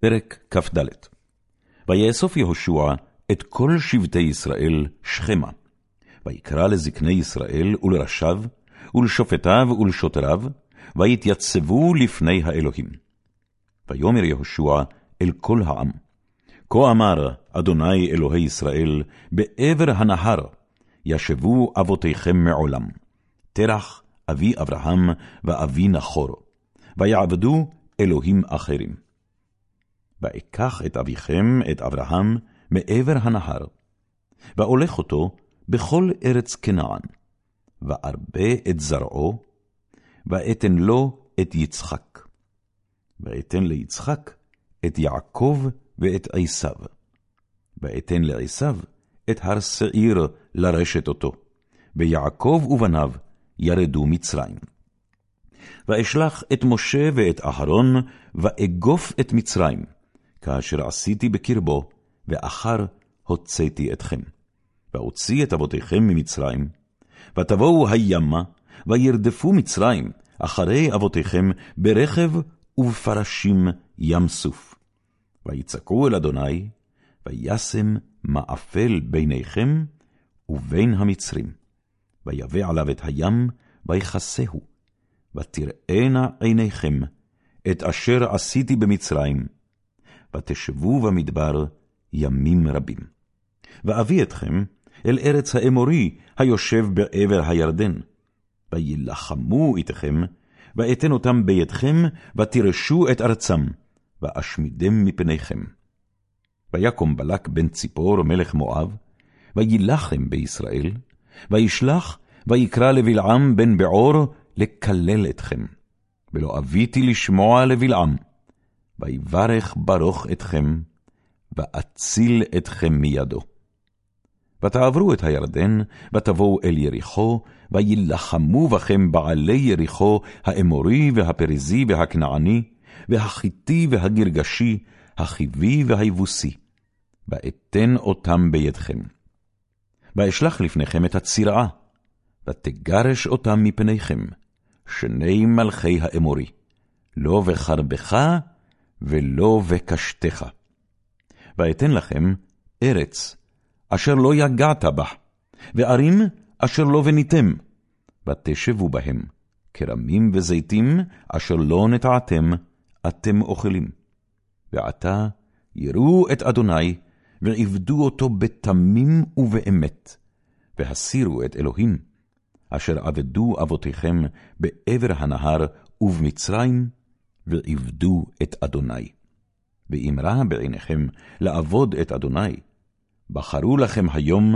פרק כ"ד ויאסוף יהושע את כל שבטי ישראל שכמה, ויקרא לזקני ישראל ולראשיו, ולשופטיו ולשוטריו, ויתייצבו לפני האלוהים. ויאמר יהושע אל כל העם, כה אמר אדוני אלוהי ישראל, בעבר הנהר, ישבו אבותיכם מעולם, תרח אבי אברהם ואבי נחור, ויעבדו אלוהים אחרים. ואקח את אביכם, את אברהם, מעבר הנהר, ואולך אותו בכל ארץ כנען, וארבה את זרעו, ואתן לו את יצחק. ואתן ליצחק את יעקב ואת עשיו. ואתן לעשיו את הר שעיר לרשת אותו, ויעקב ובניו ירדו מצרים. ואשלח את משה ואת אהרון, ואגוף את מצרים, כאשר עשיתי בקרבו, ואחר הוצאתי אתכם. ואוציא את אבותיכם ממצרים, ותבואו הימה, וירדפו מצרים אחרי אבותיכם ברכב ובפרשים ים סוף. ויצעקו אל אדוני, וישם מאפל ביניכם ובין המצרים. ויבא עליו את הים, ויכסהו, ותראינה עיניכם את אשר עשיתי במצרים, ותשבו במדבר ימים רבים. ואביא אתכם אל ארץ האמורי היושב בעבר הירדן. וילחמו איתכם, ואתן אותם בידכם, ותירשו את ארצם, ואשמידם מפניכם. ויקום בלק בן ציפור מלך מואב, וילחם בישראל, וישלח, ויקרא לבלעם בן בעור לקלל אתכם. ולא אביתי לשמוע לבלעם, ויברך ברוך אתכם, ואציל אתכם מידו. ותעברו את הירדן, ותבואו אל יריחו, וילחמו בכם בעלי יריחו, האמורי והפריזי והכנעני, והחיתי והגרגשי, החיבי והיבוסי, ואתן אותם בידכם. ואשלח לפניכם את הצירעה, ותגרש אותם מפניכם, שני מלכי האמורי, לא בחרבך ולא בקשתך. ואתן לכם ארץ אשר לא יגעת בה, וערים אשר לא בניתם, ותשבו בהם, כרמים וזיתים אשר לא נטעתם, אתם אוכלים. ועתה יראו את אדוני, ועבדו אותו בתמים ובאמת, והסירו את אלוהים, אשר עבדו אבותיכם בעבר הנהר ובמצרים, ועבדו את אדוני. ואם רע בעיניכם לעבוד את אדוני, בחרו לכם היום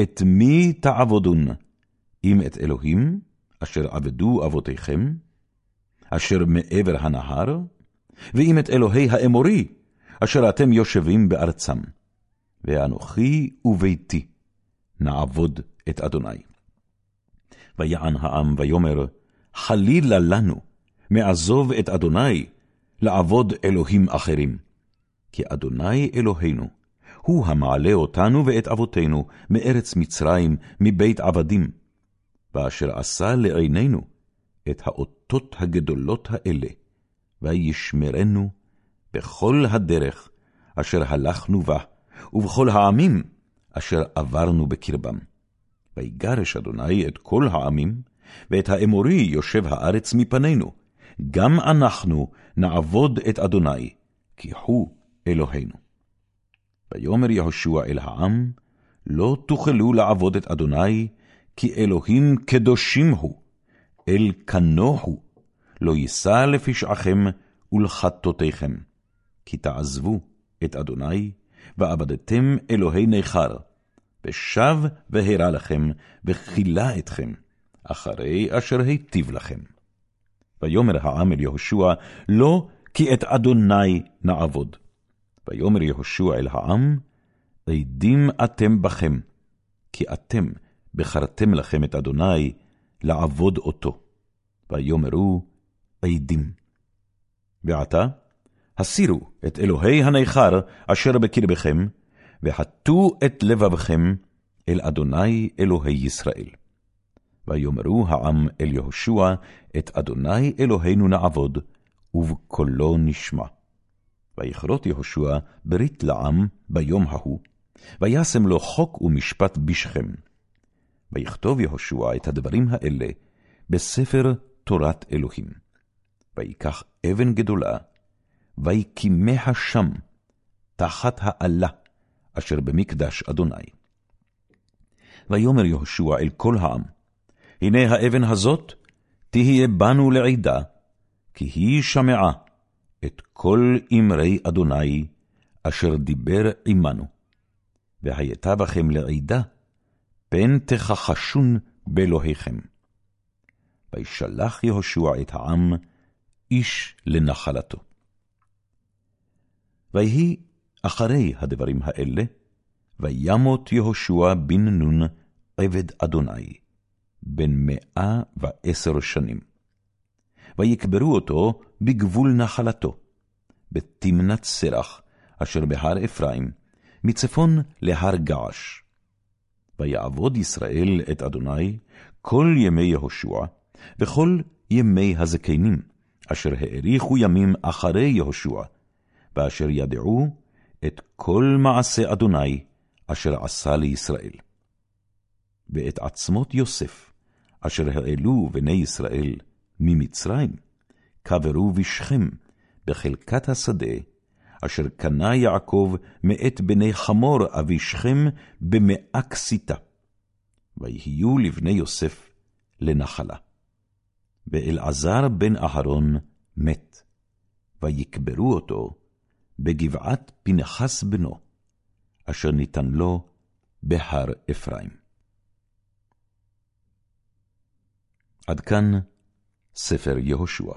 את מי תעבודון, אם את אלוהים, אשר עבדו אבותיכם, אשר מעבר הנהר, ואם את אלוהי האמורי, אשר אתם יושבים בארצם. ואנוכי וביתי נעבוד את אדוני. ויען העם ויאמר, חלילה לנו, מעזוב את אדוני, לעבוד אלוהים אחרים. כי אדוני אלוהינו, הוא המעלה אותנו ואת אבותינו מארץ מצרים, מבית עבדים, ואשר עשה לעינינו את האותות הגדולות האלה, וישמרנו בכל הדרך אשר הלכנו בה, ובכל העמים אשר עברנו בקרבם. ויגרש אדוני את כל העמים, ואת האמורי יושב הארץ מפנינו, גם אנחנו נעבוד את אדוני, כי הוא אלוהינו. ויאמר יהושע אל העם, לא תוכלו לעבוד את אדוני, כי אלוהים קדושים הוא, אל כנו הוא, לא יישא לפשעכם ולחטאותיכם. כי תעזבו את אדוני, ועבדתם אלוהי נכר, ושב והרע לכם, וכילה אתכם, אחרי אשר היטיב לכם. ויאמר העם אל יהושע, לא כי את אדוני נעבוד. ויאמר יהושע אל העם, עדים אתם בכם, כי אתם בחרתם לכם את אדוני לעבוד אותו. ויאמרו, עדים. ועתה, הסירו את אלוהי הנכר אשר בקרבכם, והטו את לבבכם אל אדוני אלוהי ישראל. ויאמרו העם אל יהושע, את אדוני אלוהינו נעבוד, ובקולו נשמע. ויכרות יהושע ברית לעם ביום ההוא, וישם לו חוק ומשפט בשכם. ויכתוב יהושע את הדברים האלה בספר תורת אלוהים. ויקח אבן גדולה, ויקימיה שם, תחת האלה, אשר במקדש אדוני. ויאמר יהושע אל כל העם, הנה האבן הזאת תהיה בנו לעדה, כי היא שמעה את כל אמרי אדוני, אשר דיבר עמנו. והייתה בכם לעדה, פן תכחשון באלוהיכם. וישלח יהושע את העם, איש לנחלתו. ויהי אחרי הדברים האלה, וימות יהושע בן נון עבד אדוני, בן מאה ועשר שנים. ויקברו אותו בגבול נחלתו, בתמנת סרח, אשר בהר אפרים, מצפון להר געש. ויעבוד ישראל את אדוני כל ימי יהושע, וכל ימי הזקנים, אשר האריכו ימים אחרי יהושע, ואשר ידעו את כל מעשה אדוני, אשר עשה לישראל. ואת עצמות יוסף, אשר העלו בני ישראל ממצרים, קברו בשכם, בחלקת השדה, אשר קנה יעקב מאת בני חמור אבי שכם במאה כסיתה. ויהיו לבני יוסף לנחלה. ואלעזר בן אהרון מת, ויקברו אותו בגבעת פנחס בנו, אשר ניתן לו בהר אפרים. עד כאן ספר יהושע.